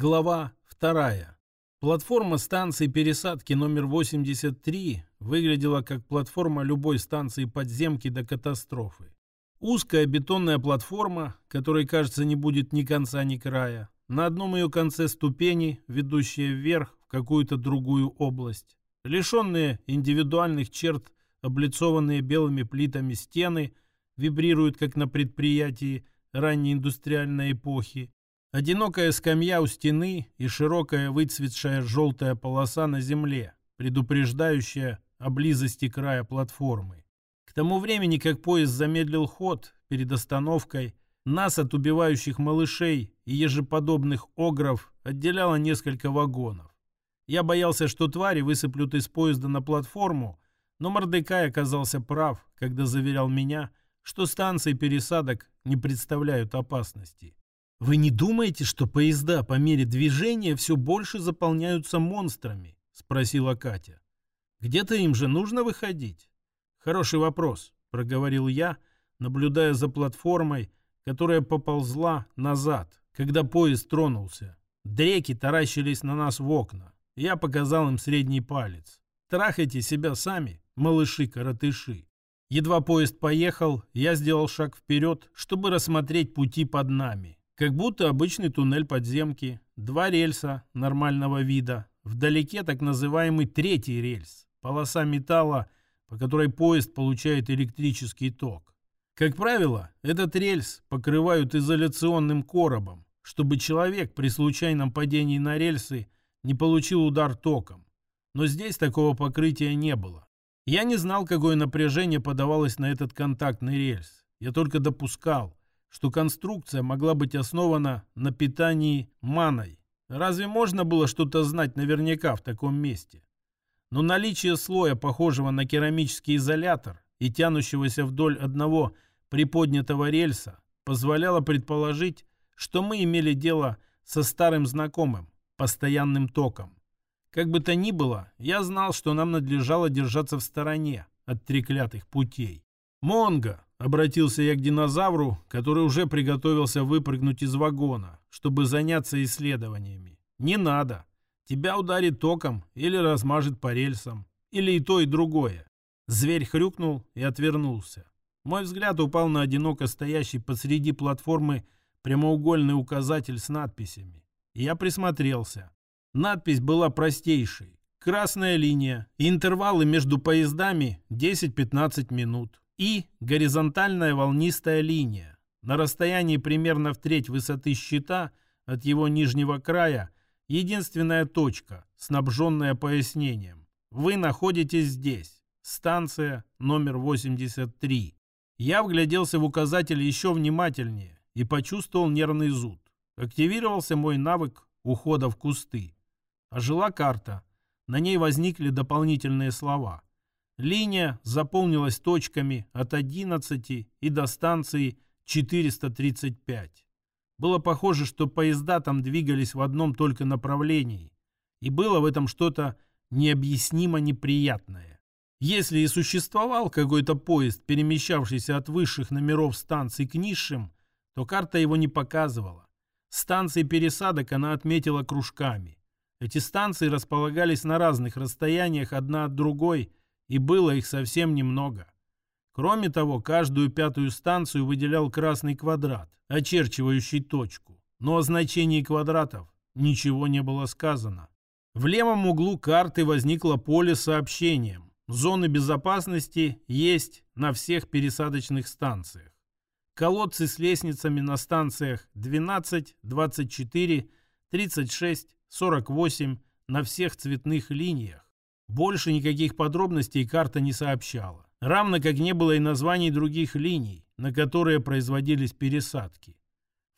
Глава вторая. Платформа станции пересадки номер 83 выглядела как платформа любой станции подземки до катастрофы. Узкая бетонная платформа, которой, кажется, не будет ни конца, ни края. На одном ее конце ступени, ведущие вверх в какую-то другую область. Лишенные индивидуальных черт, облицованные белыми плитами стены, вибрируют, как на предприятии ранней индустриальной эпохи. Одинокая скамья у стены и широкая выцветшая желтая полоса на земле, предупреждающая о близости края платформы. К тому времени, как поезд замедлил ход перед остановкой, нас от убивающих малышей и ежеподобных огров отделяло несколько вагонов. Я боялся, что твари высыплют из поезда на платформу, но Мордекай оказался прав, когда заверял меня, что станции пересадок не представляют опасности. «Вы не думаете, что поезда по мере движения все больше заполняются монстрами?» — спросила Катя. «Где-то им же нужно выходить?» «Хороший вопрос», — проговорил я, наблюдая за платформой, которая поползла назад, когда поезд тронулся. Дреки таращились на нас в окна. Я показал им средний палец. «Трахайте себя сами, малыши-коротыши». Едва поезд поехал, я сделал шаг вперед, чтобы рассмотреть пути под нами. Как будто обычный туннель подземки. Два рельса нормального вида. Вдалеке так называемый третий рельс. Полоса металла, по которой поезд получает электрический ток. Как правило, этот рельс покрывают изоляционным коробом, чтобы человек при случайном падении на рельсы не получил удар током. Но здесь такого покрытия не было. Я не знал, какое напряжение подавалось на этот контактный рельс. Я только допускал, что конструкция могла быть основана на питании маной. Разве можно было что-то знать наверняка в таком месте? Но наличие слоя, похожего на керамический изолятор и тянущегося вдоль одного приподнятого рельса, позволяло предположить, что мы имели дело со старым знакомым, постоянным током. Как бы то ни было, я знал, что нам надлежало держаться в стороне от треклятых путей. «Монго!» — обратился я к динозавру, который уже приготовился выпрыгнуть из вагона, чтобы заняться исследованиями. «Не надо. Тебя ударит током или размажет по рельсам. Или и то, и другое». Зверь хрюкнул и отвернулся. Мой взгляд упал на одиноко стоящий посреди платформы прямоугольный указатель с надписями. Я присмотрелся. Надпись была простейшей. Красная линия. Интервалы между поездами 10-15 минут и горизонтальная волнистая линия. На расстоянии примерно в треть высоты щита от его нижнего края единственная точка, снабженная пояснением. Вы находитесь здесь. Станция номер 83. Я вгляделся в указатель еще внимательнее и почувствовал нервный зуд. Активировался мой навык ухода в кусты. Ожила карта. На ней возникли дополнительные слова – Линия заполнилась точками от 11 и до станции 435. Было похоже, что поезда там двигались в одном только направлении. И было в этом что-то необъяснимо неприятное. Если и существовал какой-то поезд, перемещавшийся от высших номеров станций к низшим, то карта его не показывала. Станции пересадок она отметила кружками. Эти станции располагались на разных расстояниях одна от другой – и было их совсем немного. Кроме того, каждую пятую станцию выделял красный квадрат, очерчивающий точку. Но о значении квадратов ничего не было сказано. В левом углу карты возникло поле с сообщением. Зоны безопасности есть на всех пересадочных станциях. Колодцы с лестницами на станциях 12, 24, 36, 48 на всех цветных линиях. Больше никаких подробностей карта не сообщала. Равно как не было и названий других линий, на которые производились пересадки.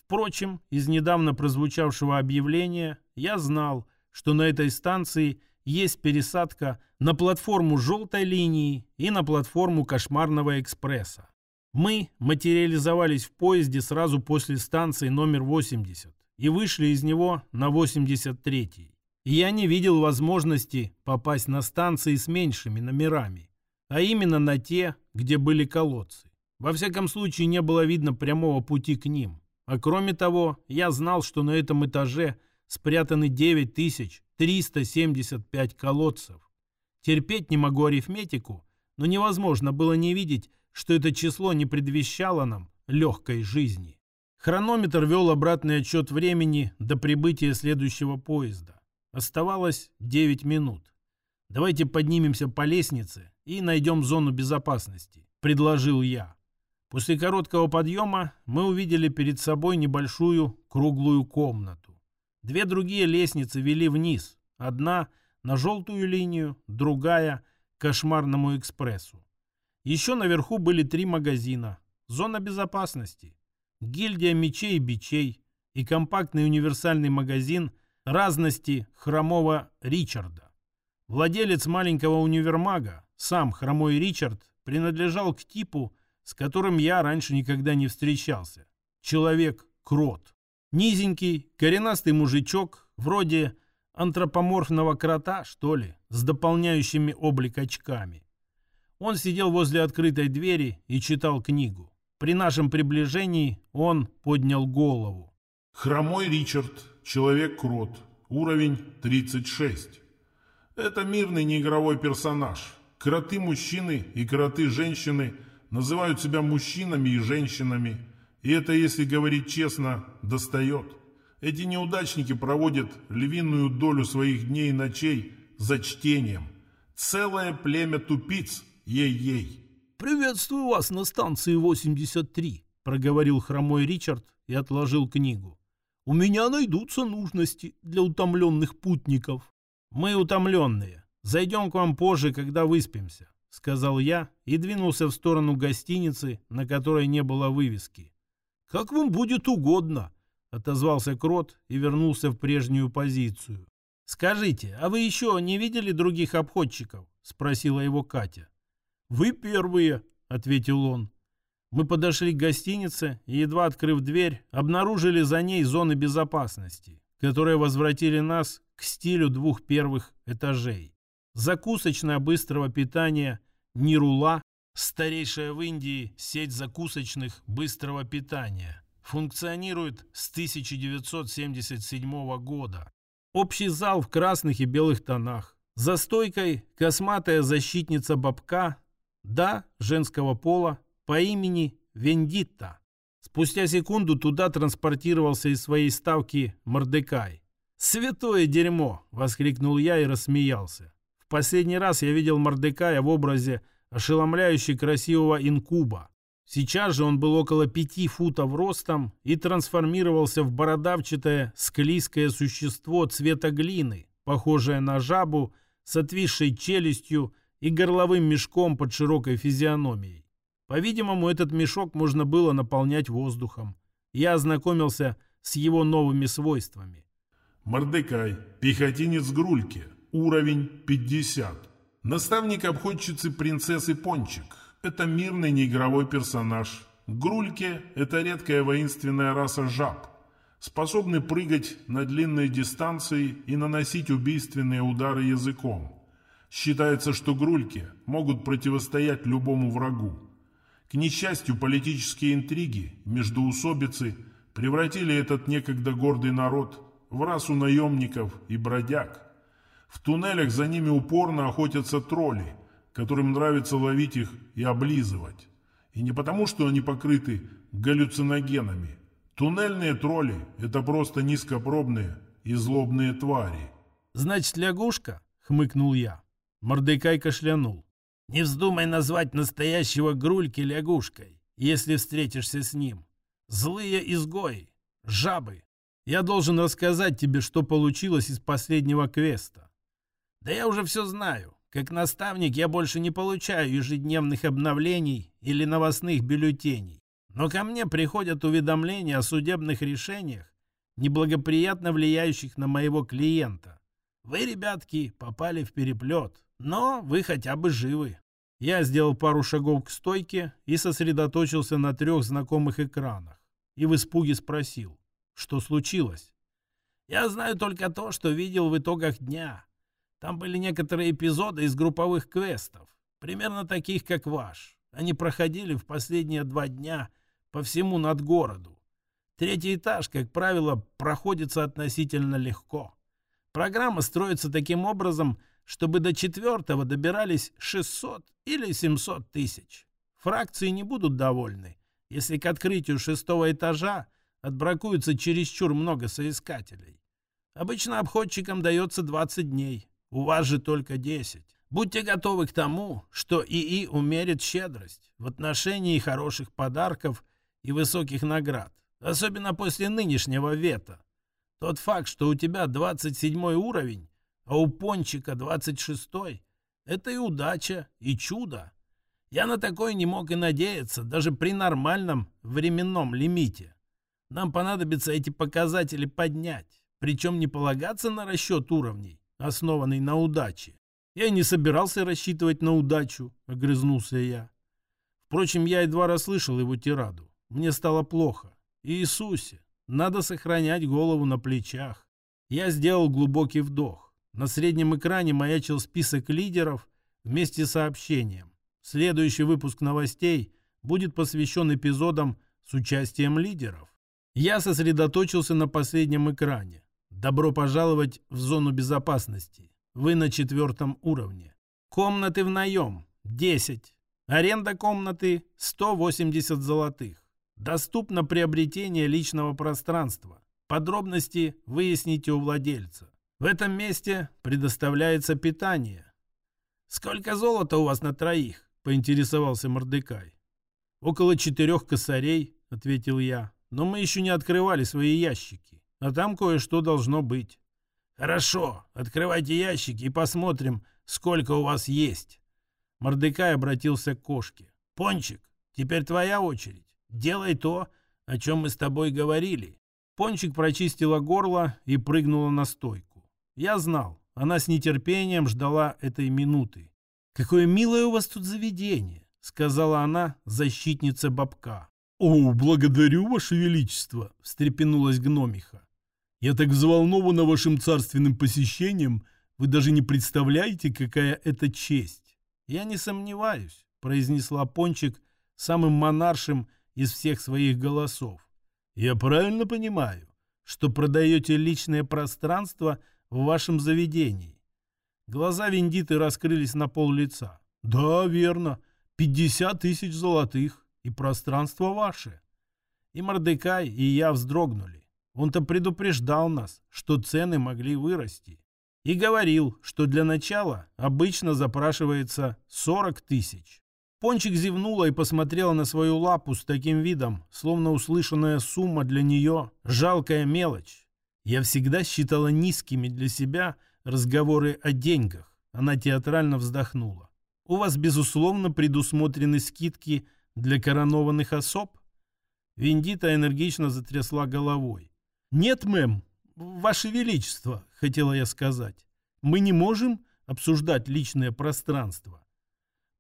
Впрочем, из недавно прозвучавшего объявления я знал, что на этой станции есть пересадка на платформу желтой линии и на платформу кошмарного экспресса. Мы материализовались в поезде сразу после станции номер 80 и вышли из него на 83-й я не видел возможности попасть на станции с меньшими номерами, а именно на те, где были колодцы. Во всяком случае, не было видно прямого пути к ним. А кроме того, я знал, что на этом этаже спрятаны 9375 колодцев. Терпеть не могу арифметику, но невозможно было не видеть, что это число не предвещало нам легкой жизни. Хронометр вел обратный отчет времени до прибытия следующего поезда. Оставалось 9 минут. «Давайте поднимемся по лестнице и найдем зону безопасности», — предложил я. После короткого подъема мы увидели перед собой небольшую круглую комнату. Две другие лестницы вели вниз. Одна на желтую линию, другая к кошмарному экспрессу. Еще наверху были три магазина. Зона безопасности, гильдия мечей и бичей и компактный универсальный магазин разности хромого Ричарда. Владелец маленького универмага, сам хромой Ричард, принадлежал к типу, с которым я раньше никогда не встречался. Человек-крот. Низенький, коренастый мужичок, вроде антропоморфного крота, что ли, с дополняющими облик очками. Он сидел возле открытой двери и читал книгу. При нашем приближении он поднял голову. Хромой Ричард, человек-крот, уровень 36. Это мирный неигровой персонаж. Кроты-мужчины и кроты-женщины называют себя мужчинами и женщинами. И это, если говорить честно, достает. Эти неудачники проводят львиную долю своих дней и ночей за чтением. Целое племя тупиц, ей-ей. «Приветствую вас на станции 83», — проговорил хромой Ричард и отложил книгу. «У меня найдутся нужности для утомленных путников». «Мы утомленные. Зайдем к вам позже, когда выспимся», — сказал я и двинулся в сторону гостиницы, на которой не было вывески. «Как вам будет угодно», — отозвался Крот и вернулся в прежнюю позицию. «Скажите, а вы еще не видели других обходчиков?» — спросила его Катя. «Вы первые», — ответил он. Мы подошли к гостинице и, едва открыв дверь, обнаружили за ней зоны безопасности, которые возвратили нас к стилю двух первых этажей. Закусочная быстрого питания «Нирула», старейшая в Индии сеть закусочных быстрого питания, функционирует с 1977 года. Общий зал в красных и белых тонах. За стойкой косматая защитница бабка да, женского пола, по имени Вендитта. Спустя секунду туда транспортировался из своей ставки Мордекай. «Святое дерьмо!» — воскликнул я и рассмеялся. В последний раз я видел Мордекая в образе ошеломляюще красивого инкуба. Сейчас же он был около пяти футов ростом и трансформировался в бородавчатое склизкое существо цвета глины, похожее на жабу с отвисшей челюстью и горловым мешком под широкой физиономией. По-видимому, этот мешок можно было наполнять воздухом. Я ознакомился с его новыми свойствами. Мордекай, пехотинец Грульки, уровень 50. Наставник обходчицы принцессы Пончик. Это мирный неигровой персонаж. Грульки – это редкая воинственная раса жаб. Способны прыгать на длинные дистанции и наносить убийственные удары языком. Считается, что грульки могут противостоять любому врагу. К несчастью, политические интриги, междоусобицы превратили этот некогда гордый народ в расу наемников и бродяг. В туннелях за ними упорно охотятся тролли, которым нравится ловить их и облизывать. И не потому, что они покрыты галлюциногенами. Туннельные тролли – это просто низкопробные и злобные твари. «Значит, лягушка?» – хмыкнул я. Мордекай кашлянул. «Не вздумай назвать настоящего Грульки лягушкой, если встретишься с ним. Злые изгои, жабы. Я должен рассказать тебе, что получилось из последнего квеста. Да я уже все знаю. Как наставник я больше не получаю ежедневных обновлений или новостных бюллетеней. Но ко мне приходят уведомления о судебных решениях, неблагоприятно влияющих на моего клиента. Вы, ребятки, попали в переплет. Но вы хотя бы живы. Я сделал пару шагов к стойке и сосредоточился на трех знакомых экранах. И в испуге спросил, что случилось. Я знаю только то, что видел в итогах дня. Там были некоторые эпизоды из групповых квестов, примерно таких, как ваш. Они проходили в последние два дня по всему над городу. Третий этаж, как правило, проходится относительно легко. Программа строится таким образом, чтобы до четвертого добирались 600 или 700 тысяч. Фракции не будут довольны, если к открытию шестого этажа отбракуется чересчур много соискателей. Обычно обходчикам дается 20 дней, у вас же только 10. Будьте готовы к тому, что ИИ умерит щедрость в отношении хороших подарков и высоких наград, особенно после нынешнего вета. Тот факт, что у тебя 27 уровень, а у Пончика 26 это и удача, и чудо. Я на такое не мог и надеяться, даже при нормальном временном лимите. Нам понадобится эти показатели поднять, причем не полагаться на расчет уровней, основанный на удаче. Я не собирался рассчитывать на удачу, огрызнулся я. Впрочем, я едва расслышал его тираду. Мне стало плохо. Иисусе, надо сохранять голову на плечах. Я сделал глубокий вдох. На среднем экране маячил список лидеров вместе с сообщением. Следующий выпуск новостей будет посвящен эпизодам с участием лидеров. Я сосредоточился на последнем экране. Добро пожаловать в зону безопасности. Вы на четвертом уровне. Комнаты в наем – 10. Аренда комнаты – 180 золотых. Доступно приобретение личного пространства. Подробности выясните у владельца. В этом месте предоставляется питание. «Сколько золота у вас на троих?» – поинтересовался Мордекай. «Около четырех косарей», – ответил я. «Но мы еще не открывали свои ящики, а там кое-что должно быть». «Хорошо, открывайте ящики и посмотрим, сколько у вас есть». Мордекай обратился к кошке. «Пончик, теперь твоя очередь. Делай то, о чем мы с тобой говорили». Пончик прочистила горло и прыгнула на стойку. Я знал, она с нетерпением ждала этой минуты. «Какое милое у вас тут заведение», — сказала она, защитница бабка. «О, благодарю, ваше величество», — встрепенулась гномиха. Я так взволнована вашим царственным посещением, вы даже не представляете, какая это честь. Я не сомневаюсь, произнесла Пончик самым монаршим из всех своих голосов. Я правильно понимаю, что продаете личное пространство в вашем заведении? Глаза Вендиты раскрылись на пол лица. Да, верно. Пятьдесят тысяч золотых, и пространство ваше. И Мордекай, и я вздрогнули. Он-то предупреждал нас, что цены могли вырасти. И говорил, что для начала обычно запрашивается 40 тысяч. Пончик зевнула и посмотрела на свою лапу с таким видом, словно услышанная сумма для нее – жалкая мелочь. Я всегда считала низкими для себя разговоры о деньгах. Она театрально вздохнула. У вас, безусловно, предусмотрены скидки для коронованных особ? Виндита энергично затрясла головой. «Нет, мэм, ваше величество», — хотела я сказать. «Мы не можем обсуждать личное пространство».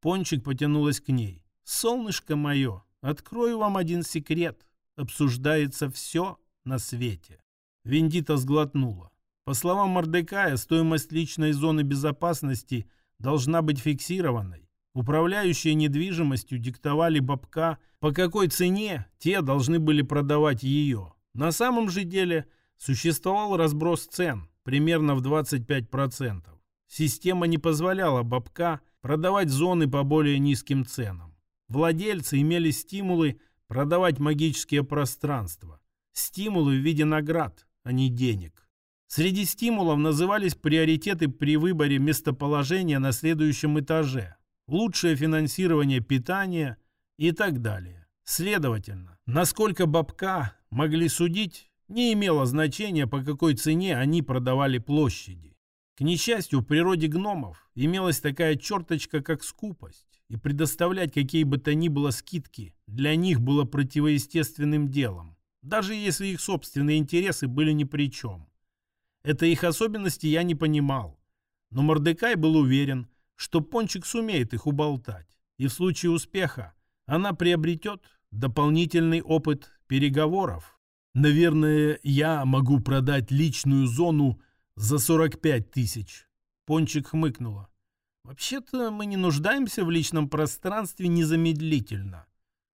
Пончик потянулась к ней. «Солнышко мое, открою вам один секрет. Обсуждается все на свете». Вендита сглотнула. По словам Мордекая, стоимость личной зоны безопасности должна быть фиксированной. Управляющие недвижимостью диктовали бабка, по какой цене те должны были продавать ее. На самом же деле существовал разброс цен примерно в 25%. Система не позволяла бабка продавать зоны по более низким ценам. Владельцы имели стимулы продавать магические пространства. Стимулы в виде наград, а не денег. Среди стимулов назывались приоритеты при выборе местоположения на следующем этаже, лучшее финансирование питания и так далее. Следовательно, насколько бабка могли судить, не имело значения, по какой цене они продавали площади. К несчастью, в природе гномов имелась такая черточка, как скупость, и предоставлять какие бы то ни было скидки для них было противоестественным делом, даже если их собственные интересы были ни при чем. Это их особенности я не понимал, но Мордекай был уверен, что Пончик сумеет их уболтать, и в случае успеха она приобретет дополнительный опыт переговоров. Наверное, я могу продать личную зону за 45 тысяч. Пончик хмыкнула. Вообще-то мы не нуждаемся в личном пространстве незамедлительно.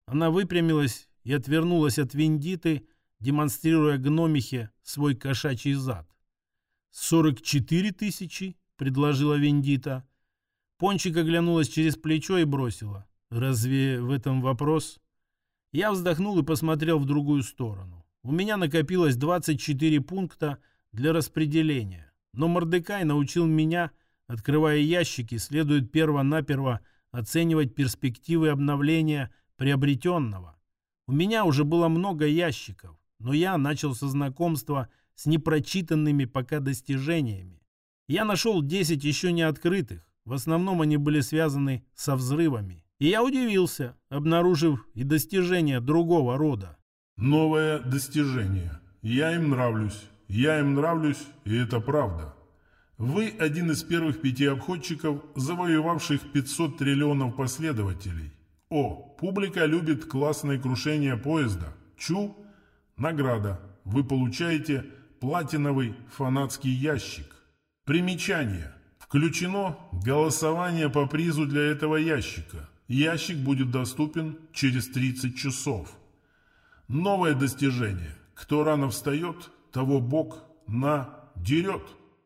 Она выпрямилась и отвернулась от Вендиты, демонстрируя гномихе свой кошачий зад. «Сорок четыре тысячи?» — предложила Вендита. Пончик оглянулась через плечо и бросила. «Разве в этом вопрос?» Я вздохнул и посмотрел в другую сторону. У меня накопилось 24 пункта для распределения. Но Мордекай научил меня, открывая ящики, следует перво-наперво оценивать перспективы обновления приобретенного. У меня уже было много ящиков, но я начал со знакомства с непрочитанными пока достижениями. Я нашел 10 еще не открытых, в основном они были связаны со взрывами. И я удивился, обнаружив и достижения другого рода. Новое достижение. Я им нравлюсь. Я им нравлюсь, и это правда. Вы один из первых пяти обходчиков, завоевавших 500 триллионов последователей. О, публика любит классное крушение поезда. Чу, награда. Вы получаете платиновый фанатский ящик. Примечание. Включено голосование по призу для этого ящика. Ящик будет доступен через 30 часов. Новое достижение. Кто рано встает, того Бог надерет.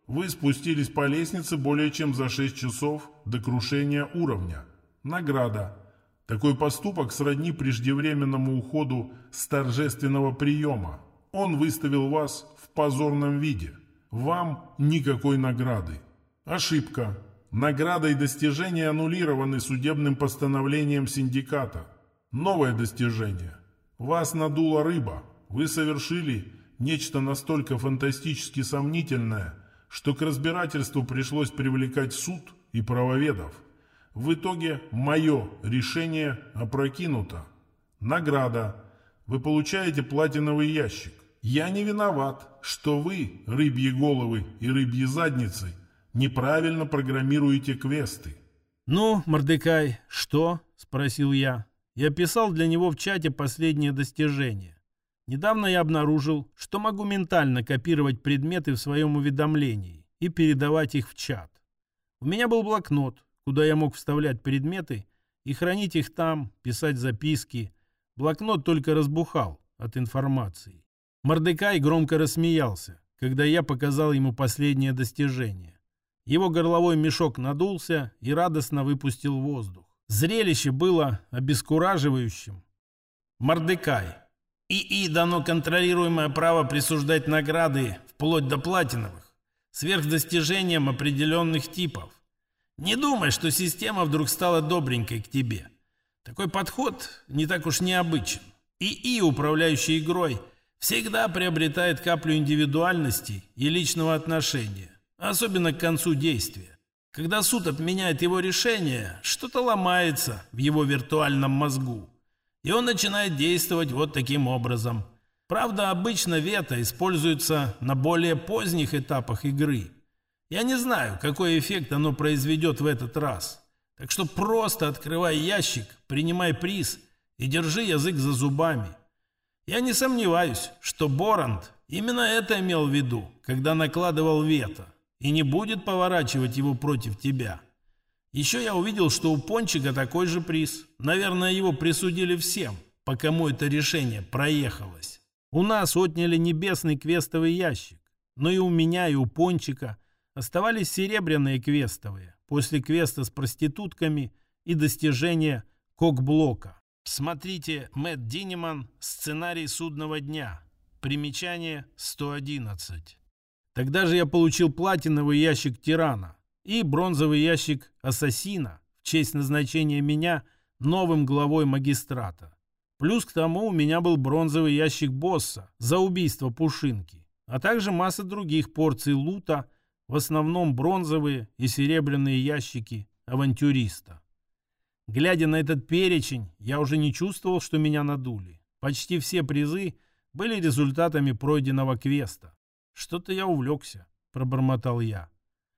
Вы спустились по лестнице более чем за 6 часов до крушения уровня. Награда. Такой поступок сродни преждевременному уходу с торжественного приема. Он выставил вас в позорном виде. Вам никакой награды. Ошибка. Награда и достижения аннулированы судебным постановлением синдиката. Новое достижение. Вас надула рыба. Вы совершили нечто настолько фантастически сомнительное, что к разбирательству пришлось привлекать суд и правоведов. В итоге мое решение опрокинуто. Награда. Вы получаете платиновый ящик. Я не виноват, что вы, рыбьи головы и рыбьи задницы, неправильно программируете квесты. «Ну, Мордекай, что?» – спросил я. Я писал для него в чате последнее достижение. Недавно я обнаружил, что могу ментально копировать предметы в своем уведомлении и передавать их в чат. У меня был блокнот, куда я мог вставлять предметы и хранить их там, писать записки. Блокнот только разбухал от информации. Мордекай громко рассмеялся, когда я показал ему последнее достижение. Его горловой мешок надулся и радостно выпустил воздух. Зрелище было обескураживающим. Мордекай. ИИ дано контролируемое право присуждать награды вплоть до платиновых, сверхдостижением определенных типов. Не думай, что система вдруг стала добренькой к тебе. Такой подход не так уж необычен. ИИ, управляющий игрой, всегда приобретает каплю индивидуальности и личного отношения особенно к концу действия. Когда суд отменяет его решение, что-то ломается в его виртуальном мозгу. И он начинает действовать вот таким образом. Правда, обычно вето используется на более поздних этапах игры. Я не знаю, какой эффект оно произведет в этот раз. Так что просто открывай ящик, принимай приз и держи язык за зубами. Я не сомневаюсь, что Борант именно это имел в виду, когда накладывал вето и не будет поворачивать его против тебя. Еще я увидел, что у Пончика такой же приз. Наверное, его присудили всем, по кому это решение проехалось. У нас отняли небесный квестовый ящик, но и у меня, и у Пончика оставались серебряные квестовые после квеста с проститутками и достижения кокблока. Смотрите Мэтт Динеман «Сценарий судного дня». Примечание 111. Тогда же я получил платиновый ящик тирана и бронзовый ящик ассасина в честь назначения меня новым главой магистрата. Плюс к тому у меня был бронзовый ящик босса за убийство Пушинки, а также масса других порций лута, в основном бронзовые и серебряные ящики авантюриста. Глядя на этот перечень, я уже не чувствовал, что меня надули. Почти все призы были результатами пройденного квеста. «Что-то я увлекся», — пробормотал я.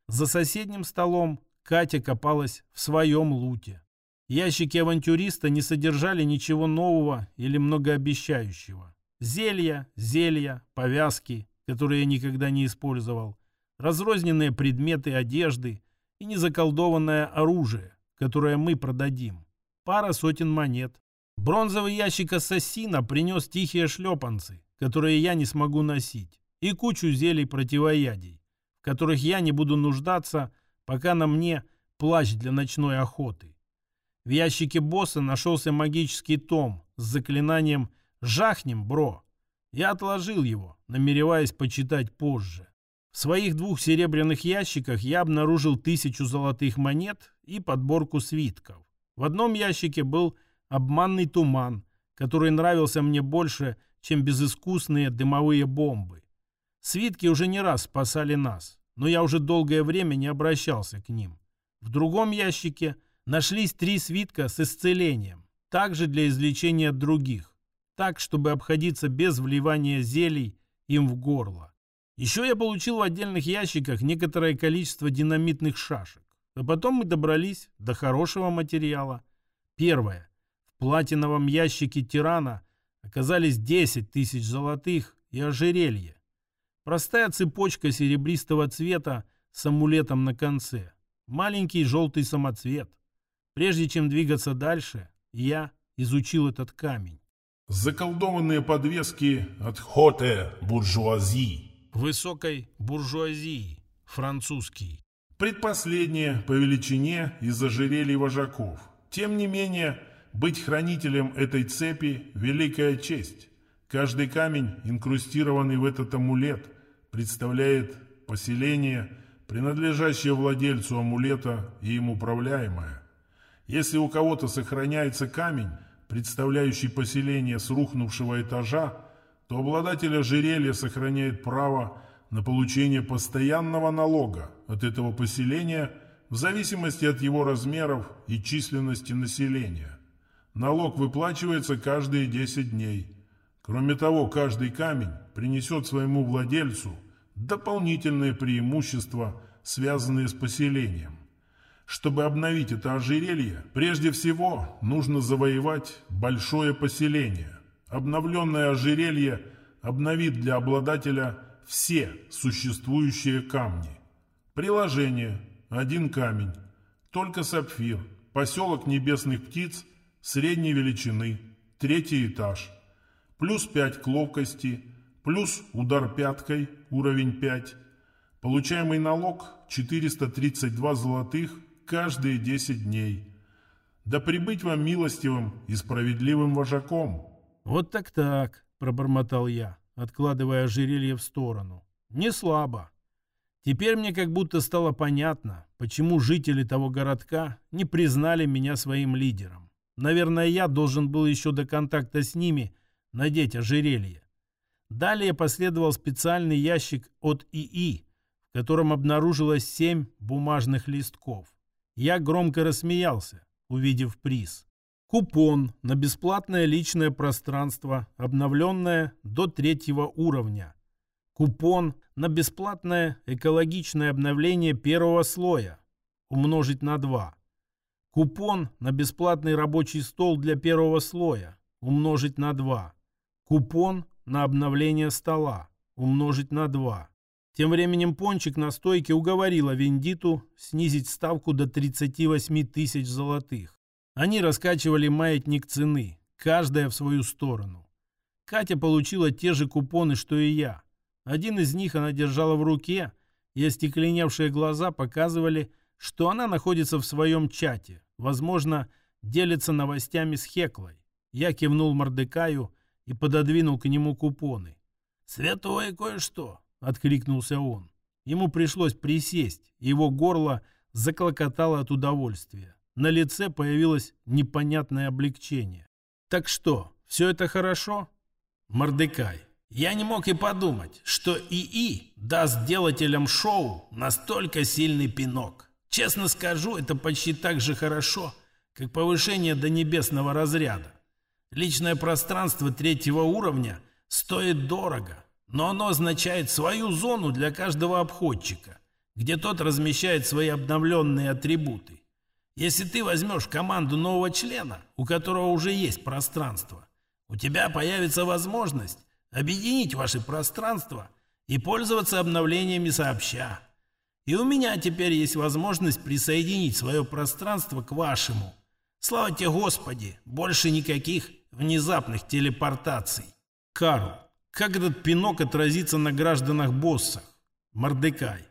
За соседним столом Катя копалась в своем луте. Ящики авантюриста не содержали ничего нового или многообещающего. Зелья, зелья, повязки, которые я никогда не использовал, разрозненные предметы одежды и незаколдованное оружие, которое мы продадим. Пара сотен монет. Бронзовый ящик ассасина принес тихие шлепанцы, которые я не смогу носить, и кучу зелий противоядий, в которых я не буду нуждаться, пока на мне плащ для ночной охоты. В ящике босса нашелся магический том с заклинанием «Жахнем, бро!». Я отложил его, намереваясь почитать позже. В своих двух серебряных ящиках я обнаружил тысячу золотых монет и подборку свитков. В одном ящике был обманный туман, который нравился мне больше, чем безыскусные дымовые бомбы. Свитки уже не раз спасали нас, но я уже долгое время не обращался к ним. В другом ящике нашлись три свитка с исцелением, также для излечения других, так, чтобы обходиться без вливания зелий им в горло. Еще я получил в отдельных ящиках некоторое количество динамитных шашек. А потом мы добрались до хорошего материала. Первое. В платиновом ящике тирана оказались 10 тысяч золотых и ожерелье. Простая цепочка серебристого цвета с амулетом на конце. Маленький желтый самоцвет. Прежде чем двигаться дальше, я изучил этот камень. Заколдованные подвески от Хоте Буржуазии высокой буржуазии, французский. Предпоследнее по величине из ожерелий вожаков. Тем не менее, быть хранителем этой цепи – великая честь. Каждый камень, инкрустированный в этот амулет, представляет поселение, принадлежащее владельцу амулета и им управляемое. Если у кого-то сохраняется камень, представляющий поселение с рухнувшего этажа, то обладатель ожерелья сохраняет право на получение постоянного налога от этого поселения в зависимости от его размеров и численности населения. Налог выплачивается каждые 10 дней. Кроме того, каждый камень принесет своему владельцу дополнительные преимущества, связанные с поселением. Чтобы обновить это ожерелье, прежде всего нужно завоевать большое поселение. Обновленное ожерелье обновит для обладателя все существующие камни. Приложение. Один камень. Только сапфир. Поселок небесных птиц средней величины. Третий этаж. Плюс 5 к ловкости. Плюс удар пяткой. Уровень 5. Получаемый налог 432 золотых каждые 10 дней. Да прибыть вам милостивым и справедливым вожаком. «Вот так-так», — пробормотал я, откладывая ожерелье в сторону. «Не слабо. Теперь мне как будто стало понятно, почему жители того городка не признали меня своим лидером. Наверное, я должен был еще до контакта с ними надеть ожерелье. Далее последовал специальный ящик от ИИ, в котором обнаружилось семь бумажных листков. Я громко рассмеялся, увидев приз. Купон на бесплатное личное пространство, обновленное до третьего уровня. Купон на бесплатное экологичное обновление первого слоя. Умножить на 2. Купон на бесплатный рабочий стол для первого слоя. Умножить на 2. Купон на обновление стола. Умножить на 2. Тем временем Пончик на стойке уговорила Вендиту снизить ставку до 38 тысяч золотых. Они раскачивали маятник цены, каждая в свою сторону. Катя получила те же купоны, что и я. Один из них она держала в руке, и остекленевшие глаза показывали, что она находится в своем чате, возможно, делится новостями с Хеклой. Я кивнул Мордекаю и пододвинул к нему купоны. «Святое кое-что!» — откликнулся он. Ему пришлось присесть, его горло заклокотало от удовольствия. На лице появилось непонятное облегчение. «Так что, все это хорошо?» «Мордекай, я не мог и подумать, что ИИ даст делателям шоу настолько сильный пинок. Честно скажу, это почти так же хорошо, как повышение до небесного разряда. Личное пространство третьего уровня стоит дорого, но оно означает свою зону для каждого обходчика, где тот размещает свои обновленные атрибуты. Если ты возьмешь команду нового члена, у которого уже есть пространство, у тебя появится возможность объединить ваши пространства и пользоваться обновлениями сообща. И у меня теперь есть возможность присоединить свое пространство к вашему. Слава тебе, Господи, больше никаких внезапных телепортаций. Карл, Как этот пинок отразится на гражданах-боссах? Мордекай.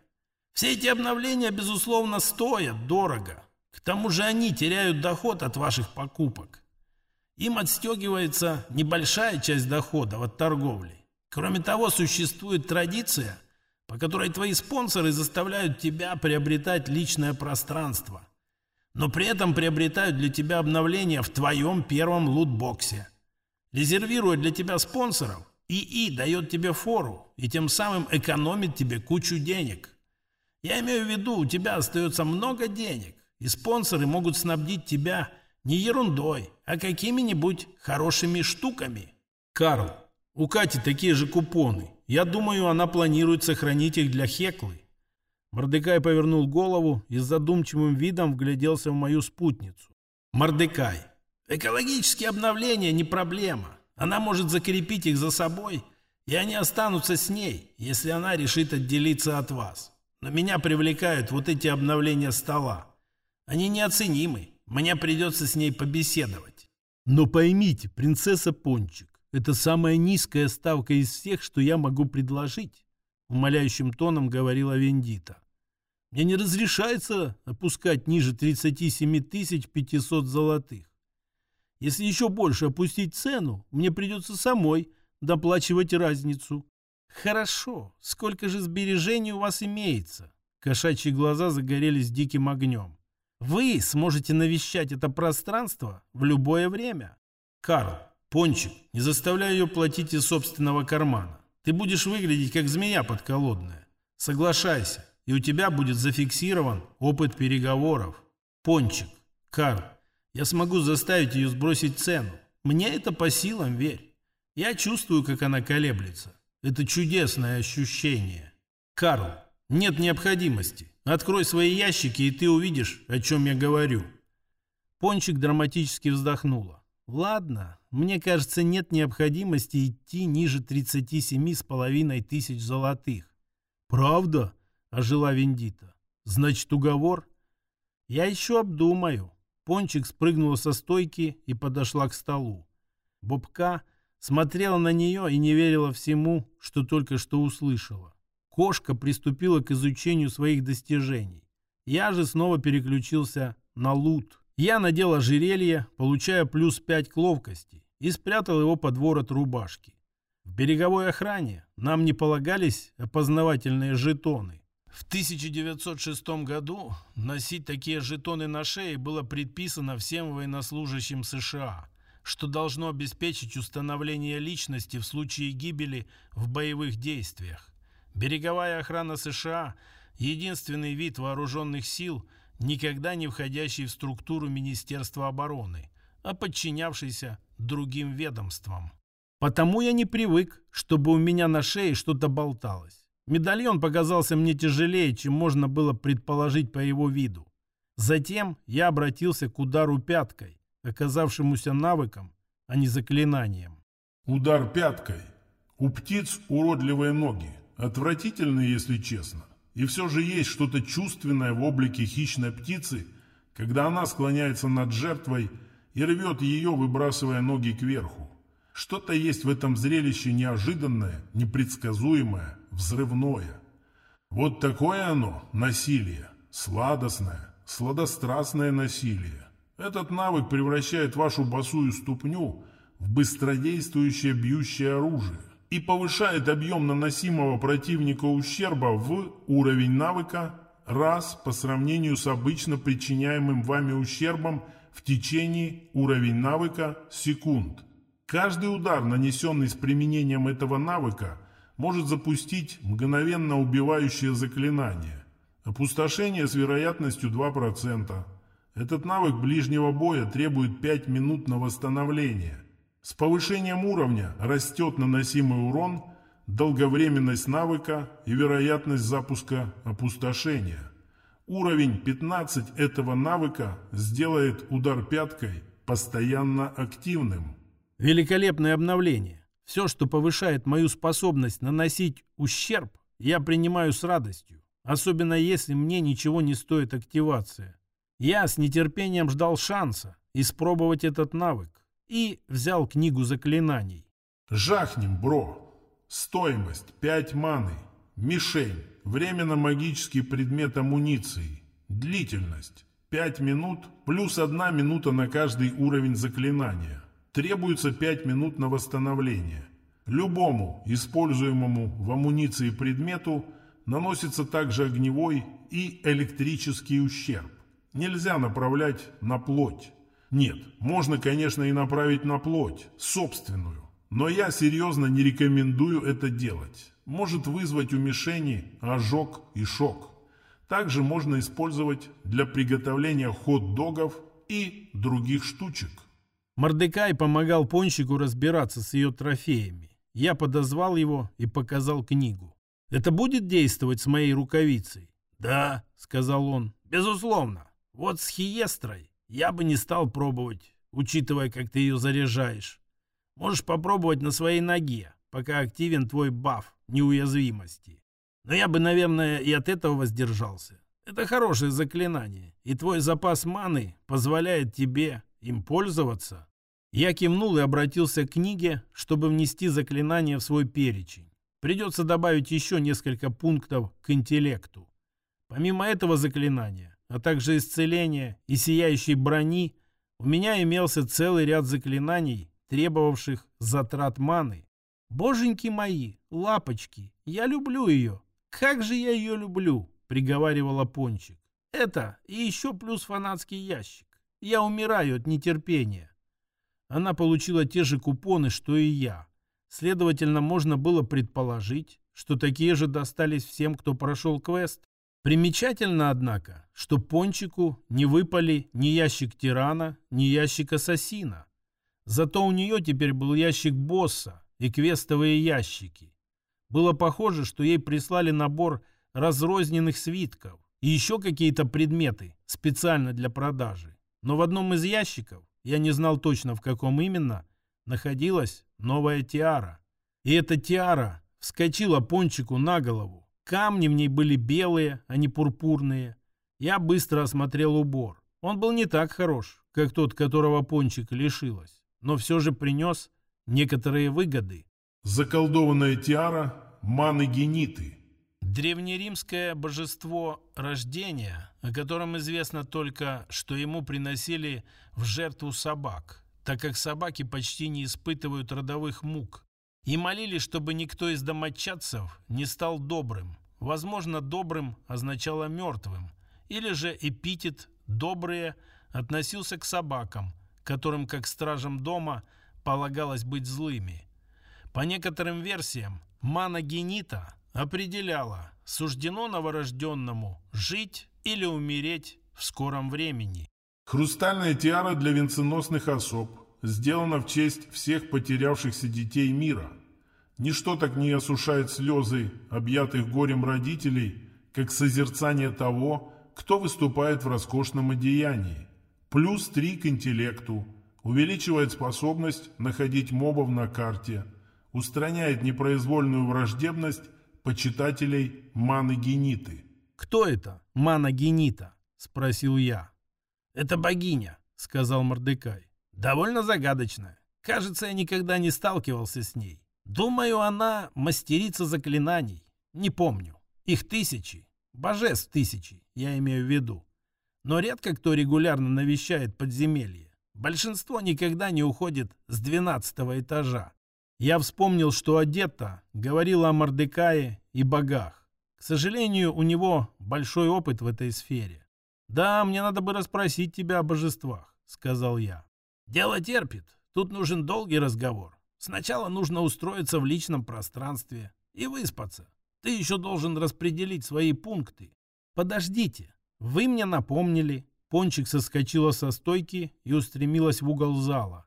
Все эти обновления, безусловно, стоят дорого. К тому же они теряют доход от ваших покупок. Им отстегивается небольшая часть дохода от торговли. Кроме того, существует традиция, по которой твои спонсоры заставляют тебя приобретать личное пространство, но при этом приобретают для тебя обновления в твоем первом лутбоксе. Резервируя для тебя спонсоров, ИИ дает тебе фору и тем самым экономит тебе кучу денег. Я имею в виду, у тебя остается много денег, и спонсоры могут снабдить тебя не ерундой, а какими-нибудь хорошими штуками. Карл, у Кати такие же купоны. Я думаю, она планирует сохранить их для Хеклы. Мордекай повернул голову и с задумчивым видом вгляделся в мою спутницу. Мордекай, экологические обновления не проблема. Она может закрепить их за собой, и они останутся с ней, если она решит отделиться от вас. Но меня привлекают вот эти обновления стола. Они неоценимы. Мне придется с ней побеседовать. Но поймите, принцесса Пончик, это самая низкая ставка из всех, что я могу предложить, умоляющим тоном говорила Вендита. Мне не разрешается опускать ниже 37 500 золотых. Если еще больше опустить цену, мне придется самой доплачивать разницу. Хорошо. Сколько же сбережений у вас имеется? Кошачьи глаза загорелись диким огнем. Вы сможете навещать это пространство в любое время. Карл, Пончик, не заставляй ее платить из собственного кармана. Ты будешь выглядеть как змея подколодная. Соглашайся, и у тебя будет зафиксирован опыт переговоров. Пончик, Карл, я смогу заставить ее сбросить цену. Мне это по силам, верь. Я чувствую, как она колеблется. Это чудесное ощущение. Карл, нет необходимости. Открой свои ящики, и ты увидишь, о чем я говорю. Пончик драматически вздохнула. Ладно, мне кажется, нет необходимости идти ниже 37 с половиной тысяч золотых. Правда? Ожила Вендита. Значит, уговор? Я еще обдумаю. Пончик спрыгнула со стойки и подошла к столу. Бобка смотрела на нее и не верила всему, что только что услышала. Кошка приступила к изучению своих достижений. Я же снова переключился на лут. Я надел ожерелье, получая плюс 5 к ловкости, и спрятал его под ворот рубашки. В береговой охране нам не полагались опознавательные жетоны. В 1906 году носить такие жетоны на шее было предписано всем военнослужащим США, что должно обеспечить установление личности в случае гибели в боевых действиях. Береговая охрана США – единственный вид вооруженных сил, никогда не входящий в структуру Министерства обороны, а подчинявшийся другим ведомствам. Потому я не привык, чтобы у меня на шее что-то болталось. Медальон показался мне тяжелее, чем можно было предположить по его виду. Затем я обратился к удару пяткой, оказавшемуся навыком, а не заклинанием. Удар пяткой. У птиц уродливые ноги. Отвратительно, если честно. И все же есть что-то чувственное в облике хищной птицы, когда она склоняется над жертвой и рвет ее, выбрасывая ноги кверху. Что-то есть в этом зрелище неожиданное, непредсказуемое, взрывное. Вот такое оно, насилие, сладостное, сладострастное насилие. Этот навык превращает вашу босую ступню в быстродействующее бьющее оружие и повышает объем наносимого противника ущерба в уровень навыка раз по сравнению с обычно причиняемым вами ущербом в течение уровень навыка секунд. Каждый удар, нанесенный с применением этого навыка, может запустить мгновенно убивающее заклинание. Опустошение с вероятностью 2%. Этот навык ближнего боя требует 5 минут на восстановление. С повышением уровня растет наносимый урон, долговременность навыка и вероятность запуска опустошения. Уровень 15 этого навыка сделает удар пяткой постоянно активным. Великолепное обновление. Все, что повышает мою способность наносить ущерб, я принимаю с радостью. Особенно если мне ничего не стоит активация. Я с нетерпением ждал шанса испробовать этот навык и взял книгу заклинаний. «Жахнем, бро! Стоимость 5 маны. Мишень. Временно магический предмет амуниции. Длительность 5 минут плюс 1 минута на каждый уровень заклинания. Требуется 5 минут на восстановление. Любому используемому в амуниции предмету наносится также огневой и электрический ущерб. Нельзя направлять на плоть. Нет, можно, конечно, и направить на плоть, собственную. Но я серьезно не рекомендую это делать. Может вызвать у мишени ожог и шок. Также можно использовать для приготовления хот-догов и других штучек. Мордекай помогал Пончику разбираться с ее трофеями. Я подозвал его и показал книгу. «Это будет действовать с моей рукавицей?» «Да», — сказал он, — «безусловно. Вот с хиестрой я бы не стал пробовать, учитывая, как ты ее заряжаешь. Можешь попробовать на своей ноге, пока активен твой баф неуязвимости. Но я бы, наверное, и от этого воздержался. Это хорошее заклинание, и твой запас маны позволяет тебе им пользоваться. Я кивнул и обратился к книге, чтобы внести заклинание в свой перечень. Придется добавить еще несколько пунктов к интеллекту. Помимо этого заклинания, а также исцеления и сияющей брони, у меня имелся целый ряд заклинаний, требовавших затрат маны. «Боженьки мои, лапочки, я люблю ее. Как же я ее люблю!» — приговаривала Пончик. «Это и еще плюс фанатский ящик. Я умираю от нетерпения». Она получила те же купоны, что и я. Следовательно, можно было предположить, что такие же достались всем, кто прошел квест. Примечательно, однако, что Пончику не выпали ни ящик тирана, ни ящик ассасина. Зато у нее теперь был ящик босса и квестовые ящики. Было похоже, что ей прислали набор разрозненных свитков и еще какие-то предметы специально для продажи. Но в одном из ящиков, я не знал точно в каком именно, находилась новая тиара. И эта тиара вскочила Пончику на голову. Камни в ней были белые, а не пурпурные. Я быстро осмотрел убор. Он был не так хорош, как тот, которого Пончик лишилась, но все же принес некоторые выгоды. Заколдованная тиара маны гениты. Древнеримское божество рождения, о котором известно только, что ему приносили в жертву собак, так как собаки почти не испытывают родовых мук, и молили, чтобы никто из домочадцев не стал добрым. Возможно, добрым означало мертвым, или же эпитет «добрые» относился к собакам, которым, как стражам дома, полагалось быть злыми. По некоторым версиям, мана генита определяла, суждено новорожденному жить или умереть в скором времени. Хрустальная тиара для венценосных особ сделана в честь всех потерявшихся детей мира. Ничто так не осушает слезы, объятых горем родителей, как созерцание того, кто выступает в роскошном одеянии. Плюс три к интеллекту, увеличивает способность находить мобов на карте, устраняет непроизвольную враждебность почитателей маны-гениты. «Кто это, мана-генита?» – спросил я. «Это богиня», – сказал Мордекай. Довольно загадочная. Кажется, я никогда не сталкивался с ней. Думаю, она мастерица заклинаний. Не помню. Их тысячи. Божеств тысячи, я имею в виду. Но редко кто регулярно навещает подземелье. Большинство никогда не уходит с двенадцатого этажа. Я вспомнил, что Одетта говорила о Мордекае и богах. К сожалению, у него большой опыт в этой сфере. «Да, мне надо бы расспросить тебя о божествах», — сказал я. Дело терпит. Тут нужен долгий разговор. Сначала нужно устроиться в личном пространстве и выспаться. Ты еще должен распределить свои пункты. Подождите. Вы мне напомнили. Пончик соскочила со стойки и устремилась в угол зала.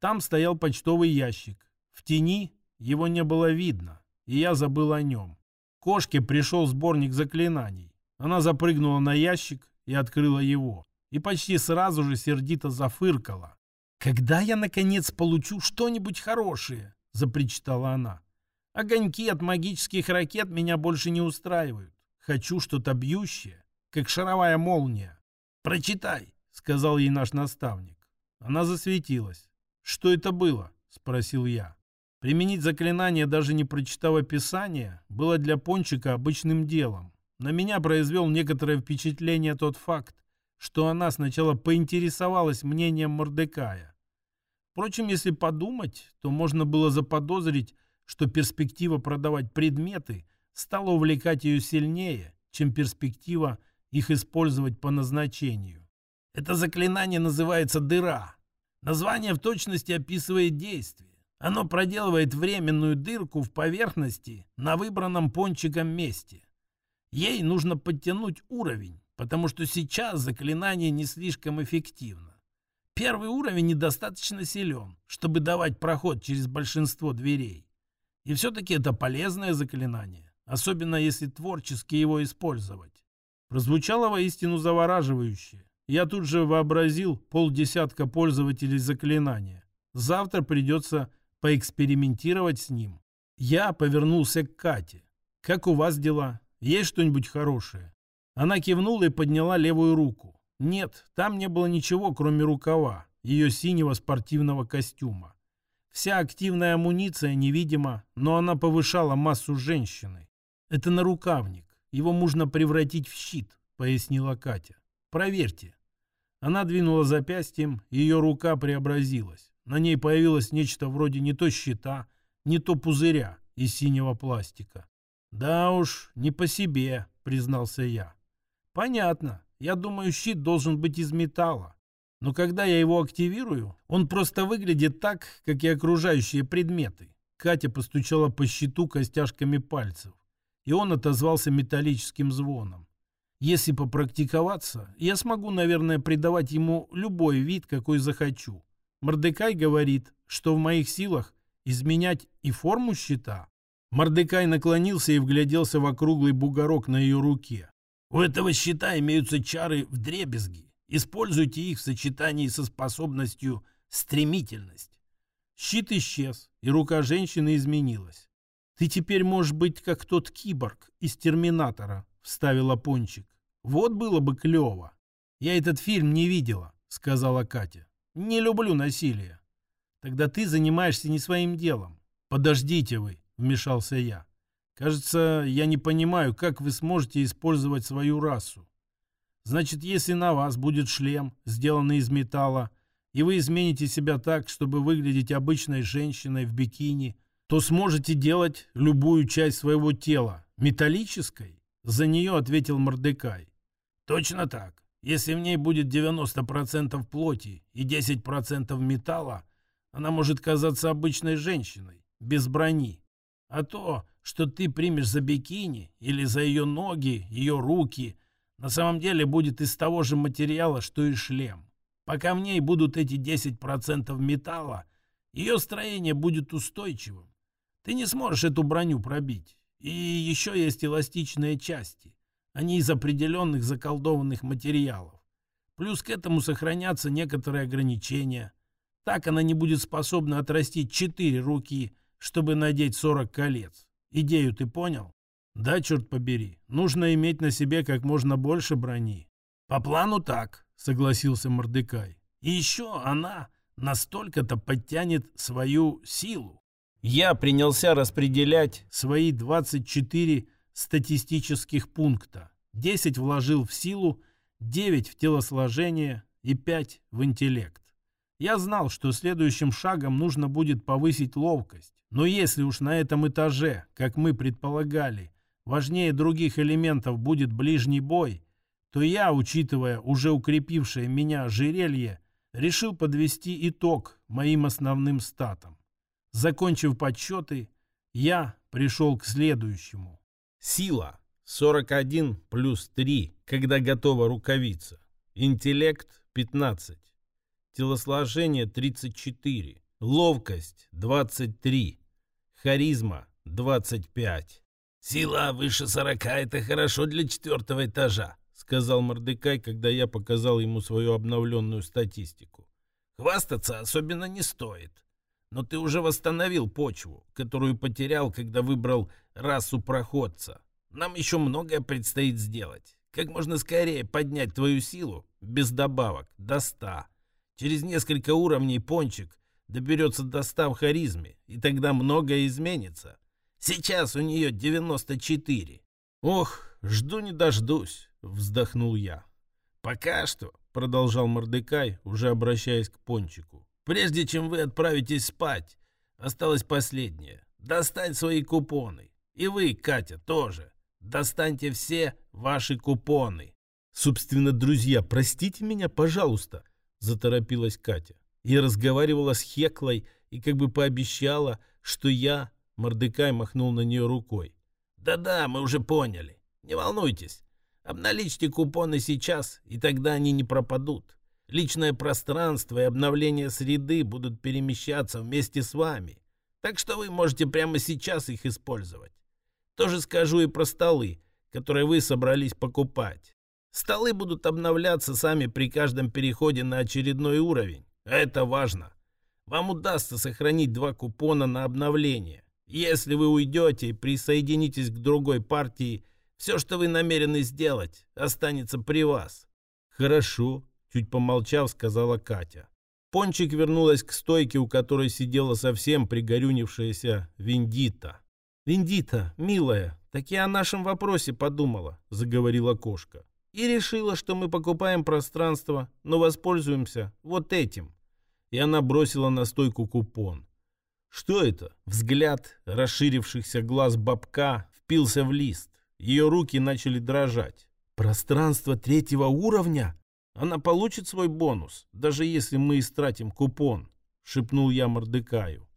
Там стоял почтовый ящик. В тени его не было видно, и я забыл о нем. Кошке пришел сборник заклинаний. Она запрыгнула на ящик и открыла его. И почти сразу же сердито зафыркала. «Когда я, наконец, получу что-нибудь хорошее?» — запричитала она. «Огоньки от магических ракет меня больше не устраивают. Хочу что-то бьющее, как шаровая молния. Прочитай!» — сказал ей наш наставник. Она засветилась. «Что это было?» — спросил я. Применить заклинание, даже не прочитав описание, было для Пончика обычным делом. На меня произвел некоторое впечатление тот факт, что она сначала поинтересовалась мнением Мордекая. Впрочем, если подумать, то можно было заподозрить, что перспектива продавать предметы стала увлекать ее сильнее, чем перспектива их использовать по назначению. Это заклинание называется «дыра». Название в точности описывает действие. Оно проделывает временную дырку в поверхности на выбранном пончиком месте. Ей нужно подтянуть уровень, потому что сейчас заклинание не слишком эффективно. Первый уровень недостаточно силен, чтобы давать проход через большинство дверей. И все-таки это полезное заклинание, особенно если творчески его использовать. Прозвучало воистину завораживающе. Я тут же вообразил полдесятка пользователей заклинания. Завтра придется поэкспериментировать с ним. Я повернулся к Кате. «Как у вас дела? Есть что-нибудь хорошее?» Она кивнула и подняла левую руку. Нет, там не было ничего, кроме рукава, ее синего спортивного костюма. Вся активная амуниция невидима, но она повышала массу женщины. Это нарукавник. Его можно превратить в щит, пояснила Катя. Проверьте. Она двинула запястьем, ее рука преобразилась. На ней появилось нечто вроде не то щита, не то пузыря из синего пластика. «Да уж, не по себе», — признался я. «Понятно. Я думаю, щит должен быть из металла. Но когда я его активирую, он просто выглядит так, как и окружающие предметы». Катя постучала по щиту костяшками пальцев, и он отозвался металлическим звоном. Если попрактиковаться, я смогу, наверное, придавать ему любой вид, какой захочу. Мордекай говорит, что в моих силах изменять и форму щита. Мордекай наклонился и вгляделся в округлый бугорок на ее руке. У этого щита имеются чары в дребезги. Используйте их в сочетании со способностью стремительность. Щит исчез, и рука женщины изменилась. «Ты теперь можешь быть как тот киборг из «Терминатора», — вставила Пончик. «Вот было бы клево». «Я этот фильм не видела», — сказала Катя. Не люблю насилие. Тогда ты занимаешься не своим делом. Подождите вы, вмешался я. Кажется, я не понимаю, как вы сможете использовать свою расу. Значит, если на вас будет шлем, сделанный из металла, и вы измените себя так, чтобы выглядеть обычной женщиной в бикини, то сможете делать любую часть своего тела металлической? За нее ответил Мордекай. Точно так. Если в ней будет 90% плоти и 10% металла, она может казаться обычной женщиной, без брони. А то, что ты примешь за бикини или за ее ноги, ее руки, на самом деле будет из того же материала, что и шлем. Пока в ней будут эти 10% металла, ее строение будет устойчивым. Ты не сможешь эту броню пробить. И еще есть эластичные части. Они из определенных заколдованных материалов. Плюс к этому сохранятся некоторые ограничения. Так она не будет способна отрастить четыре руки, чтобы надеть 40 колец. Идею ты понял? Да, черт побери, нужно иметь на себе как можно больше брони. По плану так, согласился Мордекай. И еще она настолько-то подтянет свою силу. Я принялся распределять свои 24 статистических пункта. 10 вложил в силу, 9 в телосложение и 5 в интеллект. Я знал, что следующим шагом нужно будет повысить ловкость. Но если уж на этом этаже, как мы предполагали, важнее других элементов будет ближний бой, то я, учитывая уже укрепившее меня ожерелье, решил подвести итог моим основным статам. Закончив подсчеты, я пришел к следующему. Сила 41 плюс 3, когда готова рукавица. Интеллект 15. Телосложение 34. Ловкость 23. Харизма 25. «Сила выше 40 — это хорошо для четвертого этажа», — сказал Мордекай, когда я показал ему свою обновленную статистику. «Хвастаться особенно не стоит. Но ты уже восстановил почву, которую потерял, когда выбрал расу проходца. Нам еще многое предстоит сделать. Как можно скорее поднять твою силу, без добавок, до ста. Через несколько уровней, Пончик, доберется до 100 в харизме, и тогда многое изменится. Сейчас у нее 94. Ох, жду не дождусь, вздохнул я. Пока что, продолжал Мордекай, уже обращаясь к Пончику. Прежде чем вы отправитесь спать, осталось последнее. Достань свои купоны. И вы, Катя, тоже. Достаньте все ваши купоны. Собственно, друзья, простите меня, пожалуйста, заторопилась Катя. И разговаривала с Хеклой и как бы пообещала, что я, Мордекай махнул на нее рукой. Да-да, мы уже поняли. Не волнуйтесь. Обналичьте купоны сейчас, и тогда они не пропадут. Личное пространство и обновление среды будут перемещаться вместе с вами. Так что вы можете прямо сейчас их использовать. Тоже скажу и про столы, которые вы собрались покупать. Столы будут обновляться сами при каждом переходе на очередной уровень. Это важно. Вам удастся сохранить два купона на обновление. Если вы уйдете и присоединитесь к другой партии, все, что вы намерены сделать, останется при вас. Хорошо, чуть помолчав, сказала Катя. Пончик вернулась к стойке, у которой сидела совсем пригорюнившаяся Виндита. «Виндита, милая, так я о нашем вопросе подумала», — заговорила кошка. «И решила, что мы покупаем пространство, но воспользуемся вот этим». И она бросила на стойку купон. Что это? Взгляд расширившихся глаз бабка впился в лист. Ее руки начали дрожать. «Пространство третьего уровня?» Она получит свой бонус, даже если мы истратим купон, шепнул я Мордекаю.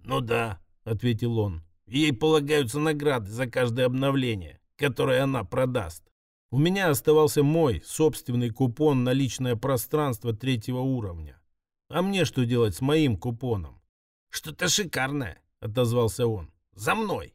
Ну да, ответил он. Ей полагаются награды за каждое обновление, которое она продаст. У меня оставался мой собственный купон на личное пространство третьего уровня. А мне что делать с моим купоном? Что-то шикарное, отозвался он. За мной.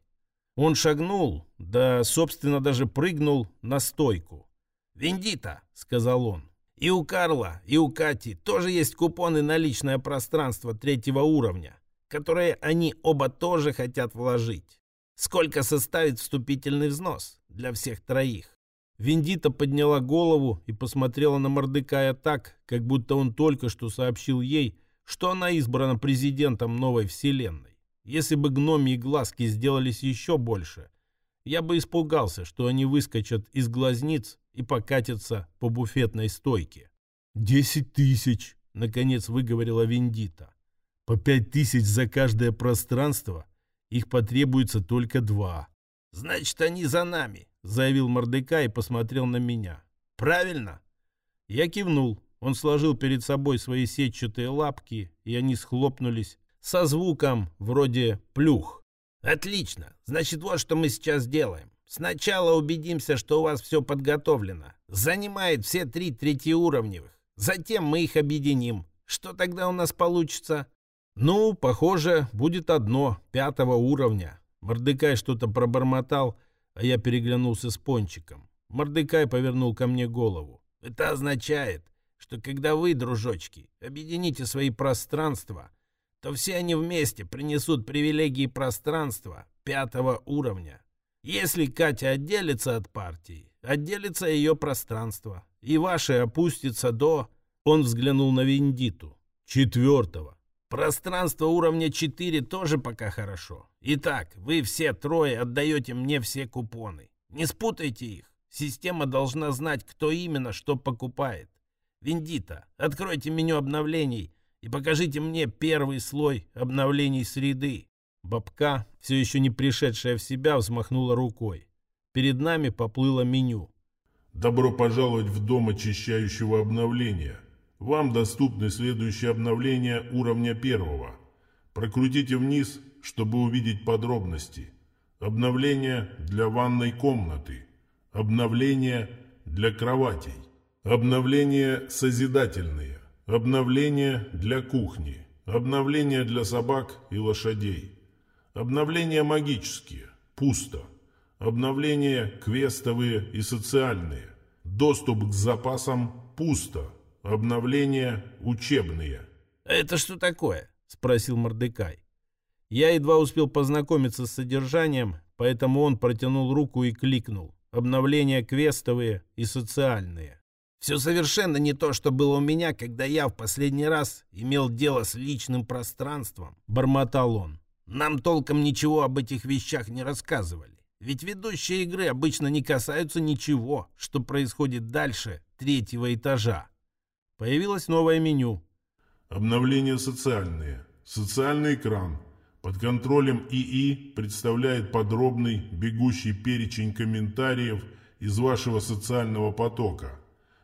Он шагнул, да, собственно, даже прыгнул на стойку. «Вендита», — сказал он, и у Карла, и у Кати тоже есть купоны на личное пространство третьего уровня, которые они оба тоже хотят вложить. Сколько составит вступительный взнос для всех троих? Вендита подняла голову и посмотрела на Мордекая так, как будто он только что сообщил ей, что она избрана президентом новой вселенной. Если бы гномьи глазки сделались еще больше, я бы испугался, что они выскочат из глазниц и покатятся по буфетной стойке. «Десять тысяч!» — наконец выговорила Вендита. «По пять тысяч за каждое пространство. Их потребуется только два». «Значит, они за нами», — заявил Мордекай и посмотрел на меня. «Правильно?» Я кивнул. Он сложил перед собой свои сетчатые лапки, и они схлопнулись со звуком вроде «плюх». «Отлично. Значит, вот что мы сейчас делаем. Сначала убедимся, что у вас все подготовлено. Занимает все три третьеуровневых. Затем мы их объединим. Что тогда у нас получится? Ну, похоже, будет одно, пятого уровня. Мордекай что-то пробормотал, а я переглянулся с Пончиком. Мордекай повернул ко мне голову. Это означает, что когда вы, дружочки, объедините свои пространства, то все они вместе принесут привилегии пространства пятого уровня. Если Катя отделится от партии, отделится ее пространство, и ваше опустится до... Он взглянул на Виндиту. Четвертого. Пространство уровня 4 тоже пока хорошо. Итак, вы все трое отдаете мне все купоны. Не спутайте их. Система должна знать, кто именно что покупает. Виндита, откройте меню обновлений и покажите мне первый слой обновлений среды. Бабка, все еще не пришедшая в себя, взмахнула рукой. Перед нами поплыло меню. Добро пожаловать в дом очищающего обновления. Вам доступны следующие обновления уровня первого. Прокрутите вниз, чтобы увидеть подробности. Обновление для ванной комнаты. Обновление для кроватей. Обновления созидательные. Обновление для кухни. Обновление для собак и лошадей. Обновления магические. Пусто. Обновления квестовые и социальные. Доступ к запасам. Пусто. Обновления учебные. «Это что такое?» — спросил Мордекай. Я едва успел познакомиться с содержанием, поэтому он протянул руку и кликнул. Обновления квестовые и социальные. Все совершенно не то, что было у меня, когда я в последний раз имел дело с личным пространством», — бормотал он. «Нам толком ничего об этих вещах не рассказывали. Ведь ведущие игры обычно не касаются ничего, что происходит дальше третьего этажа». Появилось новое меню. Обновления социальные. Социальный экран. Под контролем ИИ представляет подробный бегущий перечень комментариев из вашего социального потока.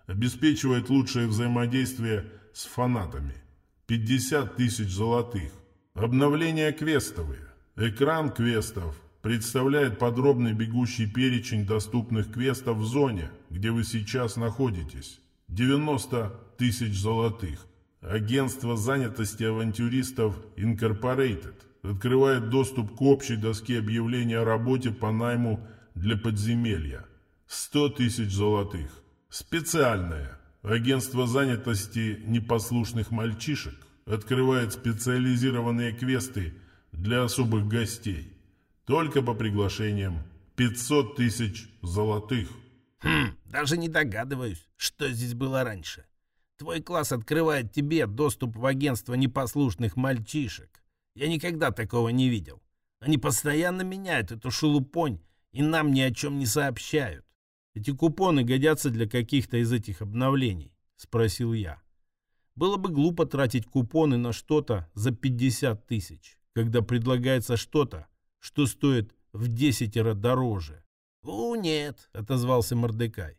Обеспечивает лучшее взаимодействие с фанатами. 50 тысяч золотых. Обновления квестовые. Экран квестов представляет подробный бегущий перечень доступных квестов в зоне, где вы сейчас находитесь. 90 тысяч золотых. Агентство занятости авантюристов Incorporated открывает доступ к общей доске объявления о работе по найму для подземелья. 100 тысяч золотых. Специальное. Агентство занятости непослушных мальчишек открывает специализированные квесты для особых гостей. Только по приглашениям. 500 тысяч золотых. Хм, даже не догадываюсь, что здесь было раньше. Твой класс открывает тебе доступ в агентство непослушных мальчишек. Я никогда такого не видел. Они постоянно меняют эту шелупонь и нам ни о чем не сообщают. Эти купоны годятся для каких-то из этих обновлений, спросил я. Было бы глупо тратить купоны на что-то за 50 тысяч, когда предлагается что-то, что стоит в десятеро дороже. «У, нет», — отозвался Мордекай.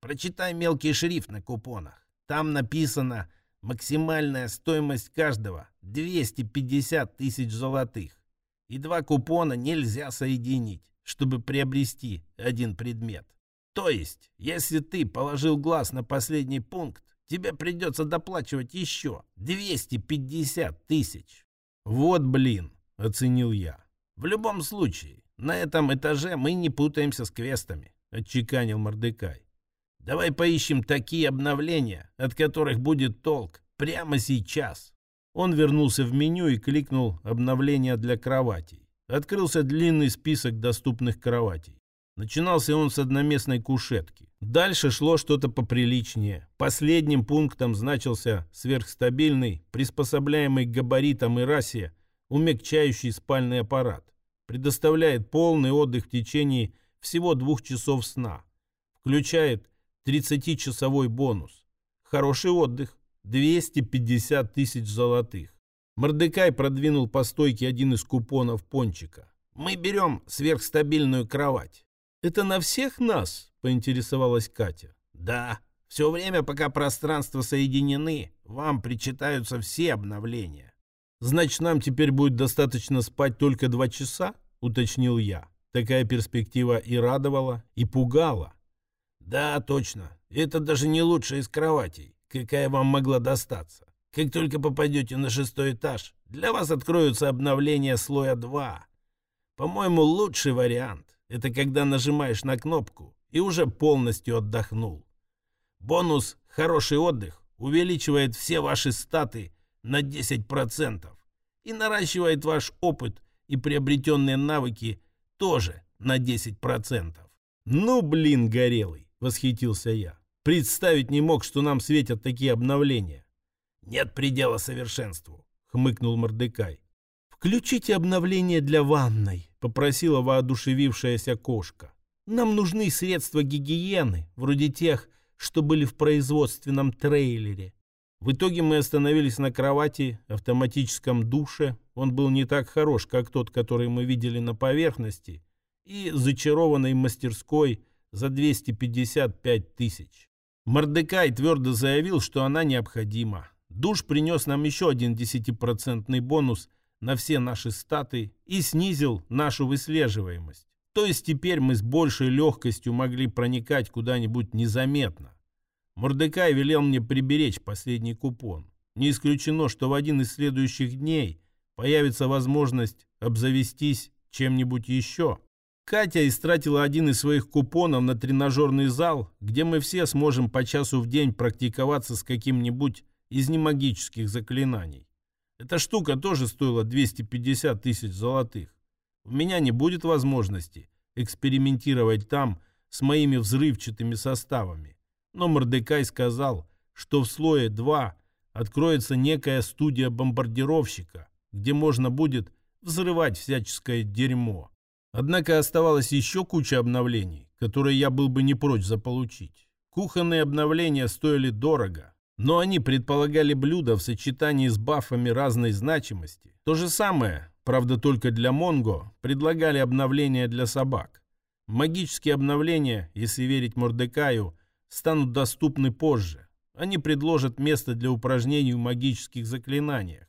«Прочитай мелкий шрифт на купонах. Там написано максимальная стоимость каждого — 250 тысяч золотых. И два купона нельзя соединить, чтобы приобрести один предмет. То есть, если ты положил глаз на последний пункт, тебе придется доплачивать еще 250 тысяч. Вот блин, оценил я. В любом случае, на этом этаже мы не путаемся с квестами, отчеканил Мордекай. Давай поищем такие обновления, от которых будет толк прямо сейчас. Он вернулся в меню и кликнул «Обновления для кроватей». Открылся длинный список доступных кроватей. Начинался он с одноместной кушетки. Дальше шло что-то поприличнее. Последним пунктом значился сверхстабильный, приспособляемый к габаритам и расе, умягчающий спальный аппарат. Предоставляет полный отдых в течение всего двух часов сна. Включает 30-часовой бонус. Хороший отдых. 250 тысяч золотых. Мордекай продвинул по стойке один из купонов пончика. «Мы берем сверхстабильную кровать». «Это на всех нас?» – поинтересовалась Катя. «Да. Все время, пока пространства соединены, вам причитаются все обновления». «Значит, нам теперь будет достаточно спать только два часа?» – уточнил я. Такая перспектива и радовала, и пугала. «Да, точно. Это даже не лучшая из кроватей, какая вам могла достаться. Как только попадете на шестой этаж, для вас откроются обновления слоя 2. По-моему, лучший вариант – это когда нажимаешь на кнопку и уже полностью отдохнул. Бонус «Хороший отдых» увеличивает все ваши статы на 10% и наращивает ваш опыт и приобретенные навыки тоже на 10%. Ну, блин, горелый восхитился я. Представить не мог, что нам светят такие обновления. Нет предела совершенству, хмыкнул Мордекай. Включите обновление для ванной, попросила воодушевившаяся кошка. Нам нужны средства гигиены, вроде тех, что были в производственном трейлере. В итоге мы остановились на кровати, автоматическом душе. Он был не так хорош, как тот, который мы видели на поверхности, и зачарованной мастерской за 255 тысяч. Мордекай твердо заявил, что она необходима. Душ принес нам еще один 10% бонус на все наши статы и снизил нашу выслеживаемость. То есть теперь мы с большей легкостью могли проникать куда-нибудь незаметно. Мордекай велел мне приберечь последний купон. Не исключено, что в один из следующих дней появится возможность обзавестись чем-нибудь еще. Катя истратила один из своих купонов на тренажерный зал, где мы все сможем по часу в день практиковаться с каким-нибудь из немагических заклинаний. Эта штука тоже стоила 250 тысяч золотых. У меня не будет возможности экспериментировать там с моими взрывчатыми составами. Но Мордекай сказал, что в слое 2 откроется некая студия бомбардировщика, где можно будет взрывать всяческое дерьмо. Однако оставалась еще куча обновлений, которые я был бы не прочь заполучить. Кухонные обновления стоили дорого, но они предполагали блюда в сочетании с бафами разной значимости. То же самое, правда только для Монго, предлагали обновления для собак. Магические обновления, если верить Мордекаю, станут доступны позже. Они предложат место для упражнений в магических заклинаниях,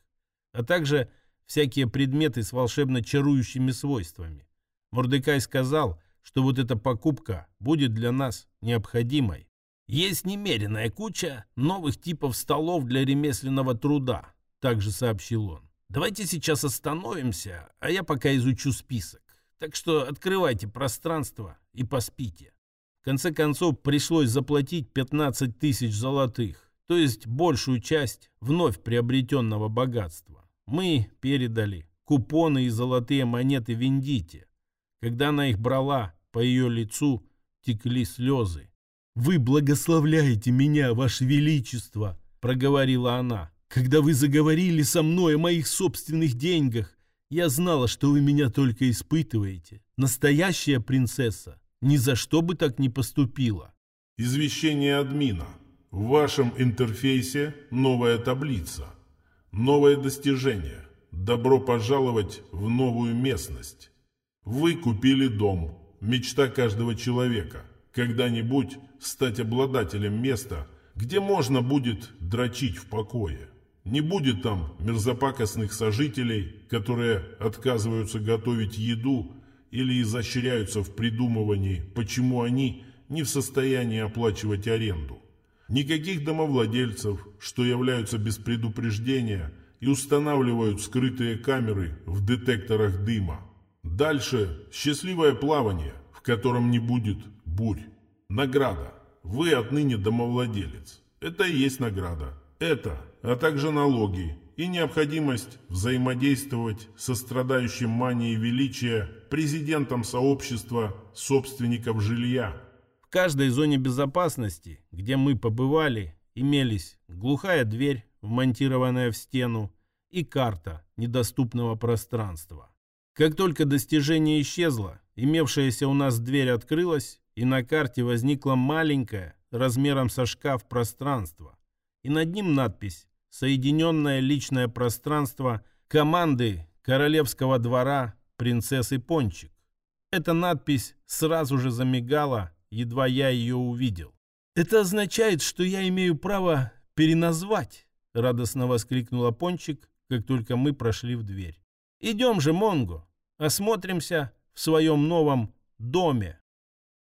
а также всякие предметы с волшебно чарующими свойствами. Мордекай сказал, что вот эта покупка будет для нас необходимой. Есть немеренная куча новых типов столов для ремесленного труда, также сообщил он. Давайте сейчас остановимся, а я пока изучу список. Так что открывайте пространство и поспите. В конце концов, пришлось заплатить 15 тысяч золотых, то есть большую часть вновь приобретенного богатства. Мы передали купоны и золотые монеты Вендите. Когда она их брала, по ее лицу текли слезы. «Вы благословляете меня, Ваше Величество!» — проговорила она. «Когда вы заговорили со мной о моих собственных деньгах, я знала, что вы меня только испытываете. Настоящая принцесса ни за что бы так не поступила». Извещение админа. В вашем интерфейсе новая таблица. Новое достижение. Добро пожаловать в новую местность. Вы купили дом. Мечта каждого человека. Когда-нибудь стать обладателем места, где можно будет дрочить в покое. Не будет там мерзопакостных сожителей, которые отказываются готовить еду или изощряются в придумывании, почему они не в состоянии оплачивать аренду. Никаких домовладельцев, что являются без предупреждения и устанавливают скрытые камеры в детекторах дыма. Дальше счастливое плавание, в котором не будет бурь. Награда. Вы отныне домовладелец. Это и есть награда. Это, а также налоги и необходимость взаимодействовать со страдающим манией величия президентом сообщества собственников жилья. В каждой зоне безопасности, где мы побывали, имелись глухая дверь, вмонтированная в стену, и карта недоступного пространства. Как только достижение исчезло, имевшаяся у нас дверь открылась, и на карте возникла маленькая, размером со шкаф, пространство. И над ним надпись «Соединенное личное пространство команды Королевского двора принцессы Пончик». Эта надпись сразу же замигала, едва я ее увидел. «Это означает, что я имею право переназвать», — радостно воскликнула Пончик, как только мы прошли в дверь. «Идем же, Монго, осмотримся в своем новом доме».